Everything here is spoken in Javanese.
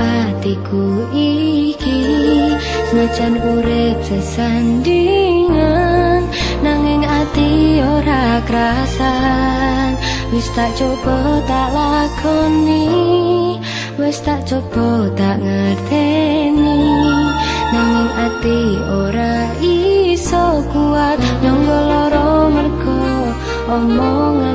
atiku iki. Senajan urip sesandingan nanging ati ora krasan wis tak coba tak lakoni. Wis tak coba tak ngerteni. Nanging ati ora iso kuat. Nyonggo loro mergo omongan